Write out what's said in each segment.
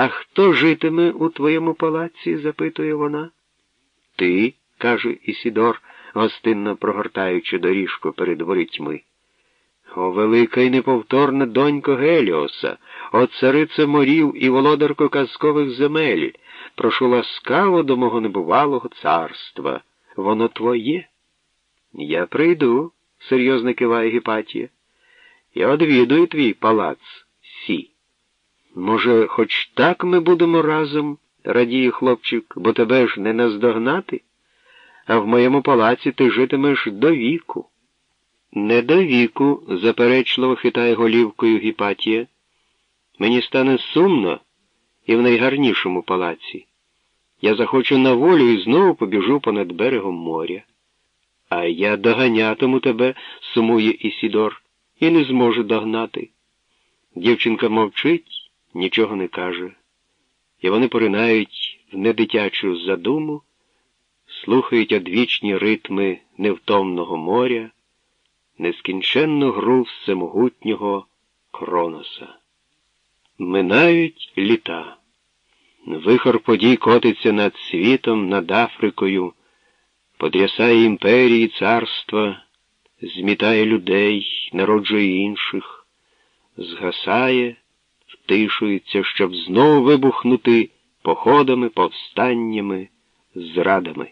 А хто житиме у твоєму палаці? запитує вона. Ти, каже Ісідор, гостинно прогортаючи доріжку перед ворітьми. О, велика і неповторна донько Геліоса, о царице морів і володарко казкових земель, прошу ласкаво до мого небувалого царства. Воно твоє. Я прийду, серйозно киває Гіпатія. Я одвідую твій палац. Може, хоч так ми будемо разом, радіє хлопчик, бо тебе ж не наздогнати, а в моєму палаці ти житимеш до віку. Не до віку, заперечливо хитає голівкою Гіпатія. Мені стане сумно і в найгарнішому палаці. Я захочу на волю і знову побіжу понад берегом моря. А я доганятиму тебе, сумує Ісідор, і не зможу догнати. Дівчинка мовчить, нічого не каже, і вони поринають в недитячу задуму, слухають одвічні ритми невтомного моря, нескінченну гру всемогутнього Кроноса. Минають літа. Вихор подій котиться над світом, над Африкою, потрясає імперії, царства, змітає людей, народжує інших, згасає, втишується, щоб знову вибухнути походами, повстаннями, зрадами.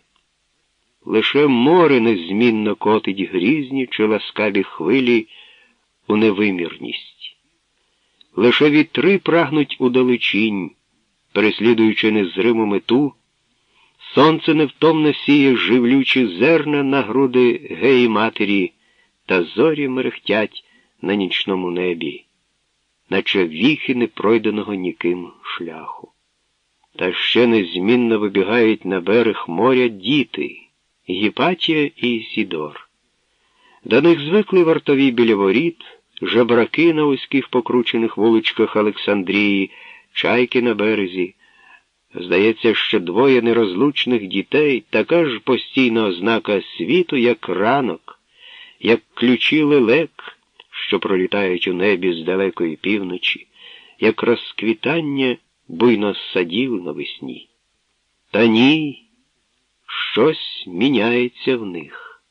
Лише море незмінно котить грізні чи ласкаві хвилі у невимірність. Лише вітри прагнуть удалечінь, переслідуючи незриму мету, сонце невтомно сіє живлючі зерна на груди геї матері, та зорі мерехтять на нічному небі, наче віхи непройденого ніким шляху. Та ще незмінно вибігають на берег моря діти. Гіпатія і Сідор. До них звикли вартові біля воріт, жебраки на вузьких покручених вуличках Олександрії, чайки на березі. Здається, що двоє нерозлучних дітей така ж постійна ознака світу, як ранок, як ключі лелек, що пролітають у небі з далекої півночі, як розквітання буйно садів навесні. Та ні. Щось міняється в них.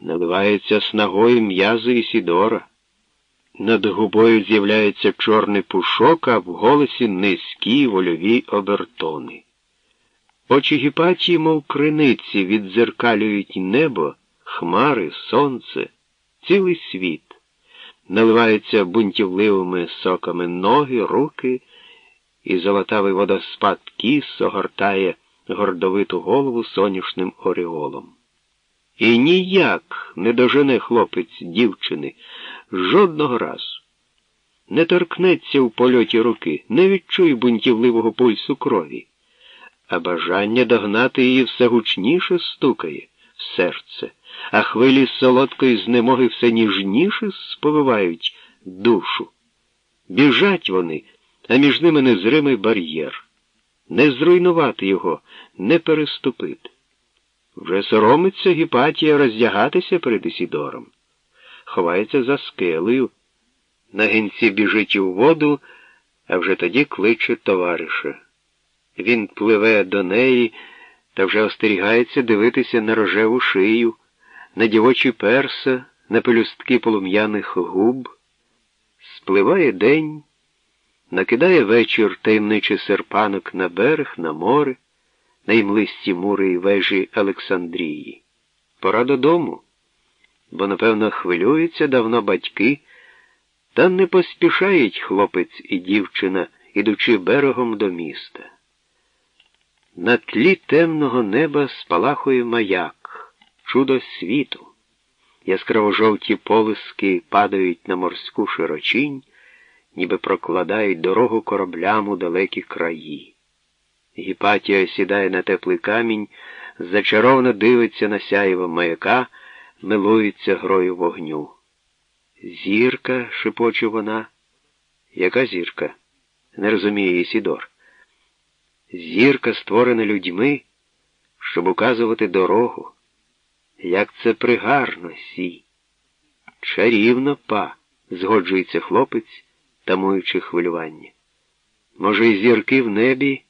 Наливається снагою м'язи Ісідора. Над губою з'являється чорний пушок, а в голосі низькі вольові обертони. Очі гіпатії, мов криниці, віддзеркалюють небо, хмари, сонце, цілий світ. Наливаються бунтівливими соками ноги, руки, і золотавий водоспад кіс огортає гордовиту голову соняшним ореолом. І ніяк не дожене хлопець дівчини жодного разу. Не торкнеться в польоті руки, не відчує бунтівливого пульсу крові, а бажання догнати її все гучніше стукає в серце, а хвилі солодкої знемоги все ніжніше сповивають душу. Біжать вони, а між ними незримий бар'єр не зруйнувати його, не переступити. Вже соромиться Гіпатія роздягатися перед Ісідором, ховається за скелею, на гінці біжить у воду, а вже тоді кличе товариша. Він пливе до неї та вже остерігається дивитися на рожеву шию, на дівочі перса, на пелюстки полум'яних губ. Спливає день накидає вечір таємничий серпанок на берег, на море, на імлисті мури і вежі Олександрії. Пора додому, бо, напевно, хвилюються давно батьки, та не поспішають хлопець і дівчина, ідучи берегом до міста. На тлі темного неба спалахує маяк, чудо світу. Яскраво жовті полиски падають на морську широчінь ніби прокладають дорогу кораблям у далекі краї. Гіпатія сідає на теплий камінь, зачаровано дивиться на сяєво маяка, милується грою вогню. Зірка, шепоче вона. Яка зірка? Не розуміє Ісідор. Зірка створена людьми, щоб указувати дорогу. Як це пригарно сі. Чарівно па, згоджується хлопець тамуючи хвилювання. Може, й зірки в небі